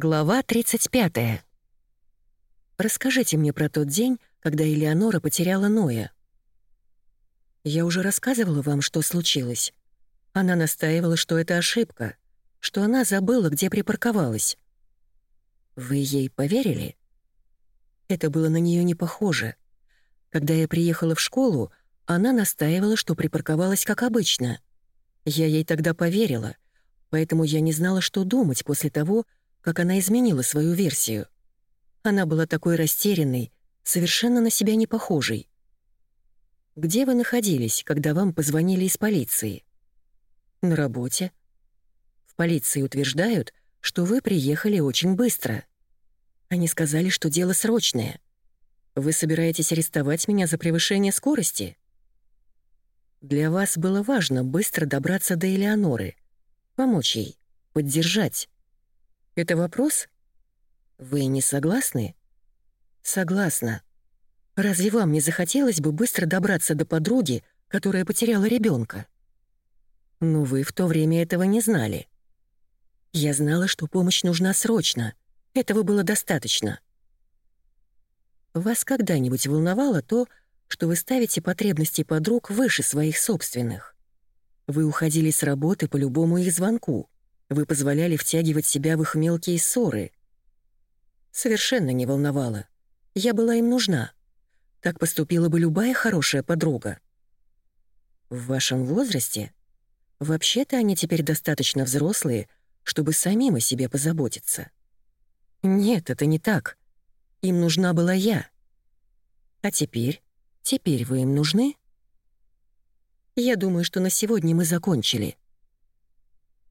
Глава 35. Расскажите мне про тот день, когда Элеонора потеряла Ноя. Я уже рассказывала вам, что случилось. Она настаивала, что это ошибка, что она забыла, где припарковалась. Вы ей поверили? Это было на нее не похоже. Когда я приехала в школу, она настаивала, что припарковалась как обычно. Я ей тогда поверила, поэтому я не знала, что думать после того, как она изменила свою версию. Она была такой растерянной, совершенно на себя не похожей. «Где вы находились, когда вам позвонили из полиции?» «На работе». «В полиции утверждают, что вы приехали очень быстро. Они сказали, что дело срочное. Вы собираетесь арестовать меня за превышение скорости?» «Для вас было важно быстро добраться до Элеоноры, помочь ей, поддержать. Это вопрос? Вы не согласны? Согласна. Разве вам не захотелось бы быстро добраться до подруги, которая потеряла ребенка? Но вы в то время этого не знали. Я знала, что помощь нужна срочно. Этого было достаточно. Вас когда-нибудь волновало то, что вы ставите потребности подруг выше своих собственных? Вы уходили с работы по любому их звонку. Вы позволяли втягивать себя в их мелкие ссоры. Совершенно не волновало. Я была им нужна. Так поступила бы любая хорошая подруга. В вашем возрасте? Вообще-то они теперь достаточно взрослые, чтобы самим о себе позаботиться. Нет, это не так. Им нужна была я. А теперь? Теперь вы им нужны? Я думаю, что на сегодня мы закончили.